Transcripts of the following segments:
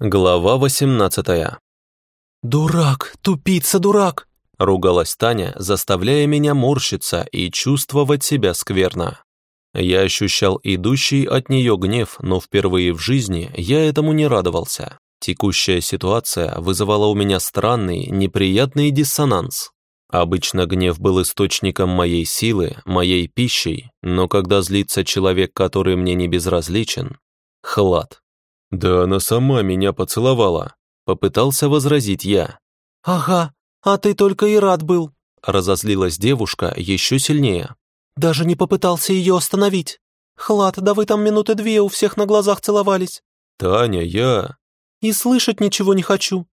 Глава 18 «Дурак, тупица, дурак!» — ругалась Таня, заставляя меня морщиться и чувствовать себя скверно. Я ощущал идущий от нее гнев, но впервые в жизни я этому не радовался. Текущая ситуация вызывала у меня странный, неприятный диссонанс. Обычно гнев был источником моей силы, моей пищей, но когда злится человек, который мне не безразличен, хлад. «Да она сама меня поцеловала», — попытался возразить я. «Ага, а ты только и рад был», — разозлилась девушка еще сильнее. «Даже не попытался ее остановить. Хлад, да вы там минуты две у всех на глазах целовались». «Таня, я...» «И слышать ничего не хочу».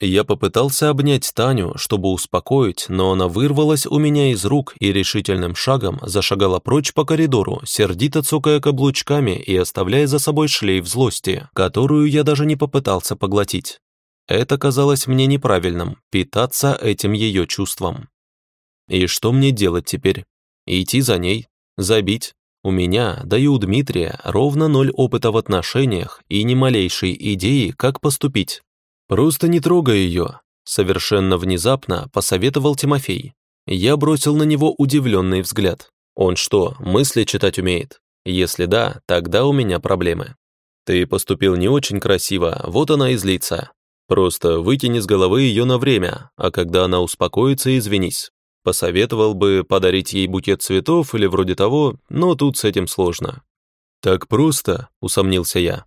Я попытался обнять Таню, чтобы успокоить, но она вырвалась у меня из рук и решительным шагом зашагала прочь по коридору, сердито цокая каблучками и оставляя за собой шлейф злости, которую я даже не попытался поглотить. Это казалось мне неправильным, питаться этим ее чувством. И что мне делать теперь? Идти за ней? Забить? У меня, да и у Дмитрия, ровно ноль опыта в отношениях и ни малейшей идеи, как поступить. «Просто не трогай ее», — совершенно внезапно посоветовал Тимофей. Я бросил на него удивленный взгляд. Он что, мысли читать умеет? Если да, тогда у меня проблемы. Ты поступил не очень красиво, вот она и злится. Просто выкини с головы ее на время, а когда она успокоится, извинись. Посоветовал бы подарить ей букет цветов или вроде того, но тут с этим сложно. «Так просто», — усомнился я.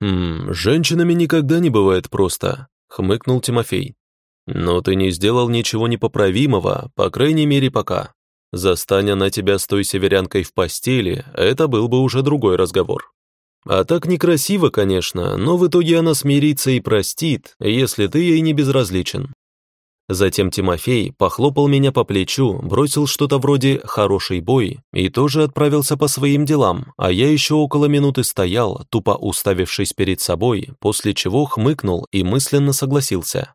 «Хм, женщинами никогда не бывает просто», — хмыкнул Тимофей. «Но ты не сделал ничего непоправимого, по крайней мере, пока. Застань она тебя с той северянкой в постели, это был бы уже другой разговор. А так некрасиво, конечно, но в итоге она смирится и простит, если ты ей не безразличен. Затем Тимофей похлопал меня по плечу, бросил что-то вроде «хороший бой» и тоже отправился по своим делам, а я еще около минуты стоял, тупо уставившись перед собой, после чего хмыкнул и мысленно согласился.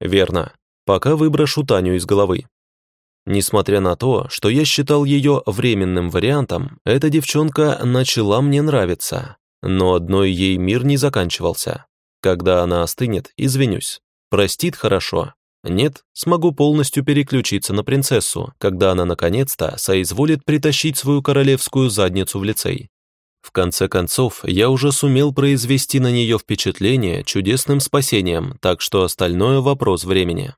Верно, пока выброшу Таню из головы. Несмотря на то, что я считал ее временным вариантом, эта девчонка начала мне нравиться, но одной ей мир не заканчивался. Когда она остынет, извинюсь. Простит хорошо, нет, смогу полностью переключиться на принцессу, когда она наконец-то соизволит притащить свою королевскую задницу в лицей. В конце концов, я уже сумел произвести на нее впечатление чудесным спасением, так что остальное вопрос времени.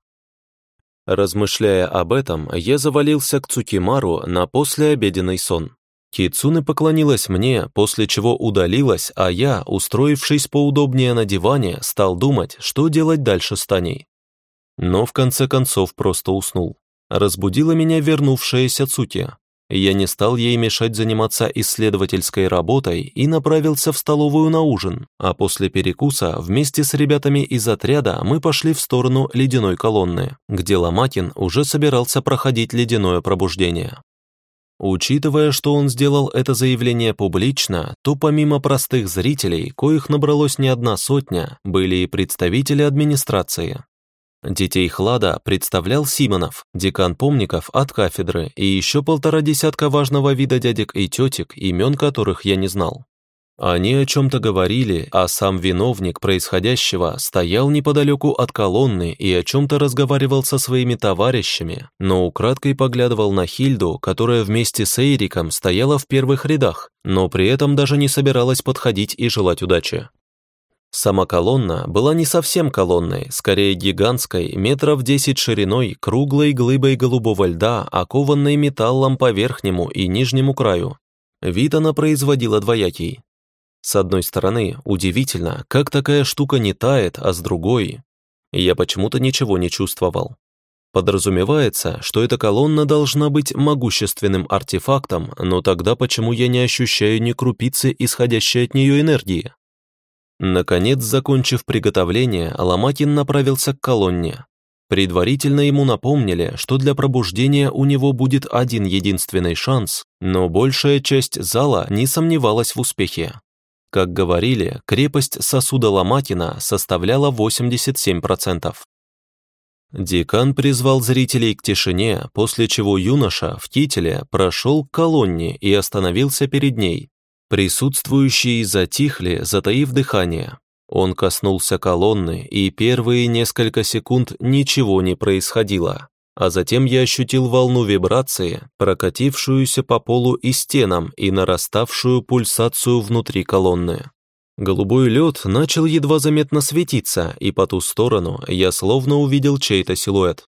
Размышляя об этом, я завалился к Цукимару на послеобеденный сон. Кицуны поклонилась мне, после чего удалилась, а я, устроившись поудобнее на диване, стал думать, что делать дальше с Таней но в конце концов просто уснул. Разбудила меня вернувшаяся Цуки. Я не стал ей мешать заниматься исследовательской работой и направился в столовую на ужин, а после перекуса вместе с ребятами из отряда мы пошли в сторону ледяной колонны, где Ломакин уже собирался проходить ледяное пробуждение. Учитывая, что он сделал это заявление публично, то помимо простых зрителей, коих набралось не одна сотня, были и представители администрации. Детей Хлада представлял Симонов, декан помников от кафедры и еще полтора десятка важного вида дядек и тетек, имен которых я не знал. Они о чем-то говорили, а сам виновник происходящего стоял неподалеку от колонны и о чем-то разговаривал со своими товарищами, но украдкой поглядывал на Хильду, которая вместе с Эйриком стояла в первых рядах, но при этом даже не собиралась подходить и желать удачи. Сама колонна была не совсем колонной, скорее гигантской, метров 10 шириной, круглой глыбой голубого льда, окованной металлом по верхнему и нижнему краю. Вид она производила двоякий. С одной стороны, удивительно, как такая штука не тает, а с другой... Я почему-то ничего не чувствовал. Подразумевается, что эта колонна должна быть могущественным артефактом, но тогда почему я не ощущаю ни крупицы исходящей от нее энергии? Наконец, закончив приготовление, Ломакин направился к колонне. Предварительно ему напомнили, что для пробуждения у него будет один единственный шанс, но большая часть зала не сомневалась в успехе. Как говорили, крепость сосуда Ломакина составляла 87%. Декан призвал зрителей к тишине, после чего юноша в кителе прошел к колонне и остановился перед ней, Присутствующие затихли, затаив дыхание. Он коснулся колонны, и первые несколько секунд ничего не происходило. А затем я ощутил волну вибрации, прокатившуюся по полу и стенам и нараставшую пульсацию внутри колонны. Голубой лед начал едва заметно светиться, и по ту сторону я словно увидел чей-то силуэт.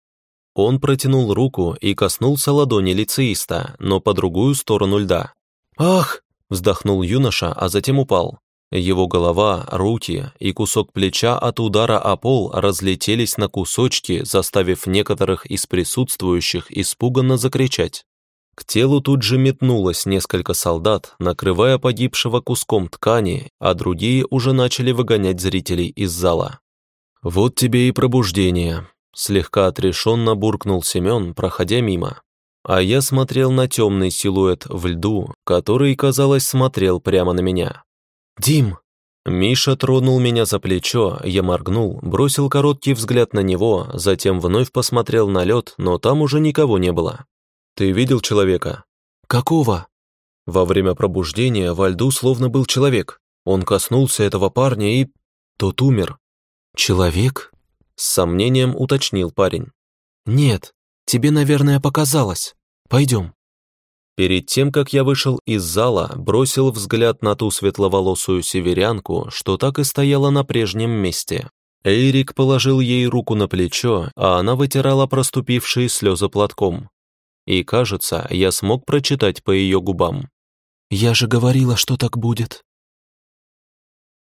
Он протянул руку и коснулся ладони лицеиста, но по другую сторону льда. «Ах!» – вздохнул юноша, а затем упал. Его голова, руки и кусок плеча от удара о пол разлетелись на кусочки, заставив некоторых из присутствующих испуганно закричать. К телу тут же метнулось несколько солдат, накрывая погибшего куском ткани, а другие уже начали выгонять зрителей из зала. «Вот тебе и пробуждение», — слегка отрешенно буркнул Семен, проходя мимо. А я смотрел на темный силуэт в льду, который, казалось, смотрел прямо на меня. «Дим!» Миша тронул меня за плечо, я моргнул, бросил короткий взгляд на него, затем вновь посмотрел на лед, но там уже никого не было. Ты видел человека? Какого? Во время пробуждения во льду словно был человек. Он коснулся этого парня и... Тот умер. Человек? С сомнением уточнил парень. Нет, тебе, наверное, показалось. Пойдем. Перед тем, как я вышел из зала, бросил взгляд на ту светловолосую северянку, что так и стояла на прежнем месте. Эрик положил ей руку на плечо, а она вытирала проступившие слезы платком и, кажется, я смог прочитать по ее губам. «Я же говорила, что так будет».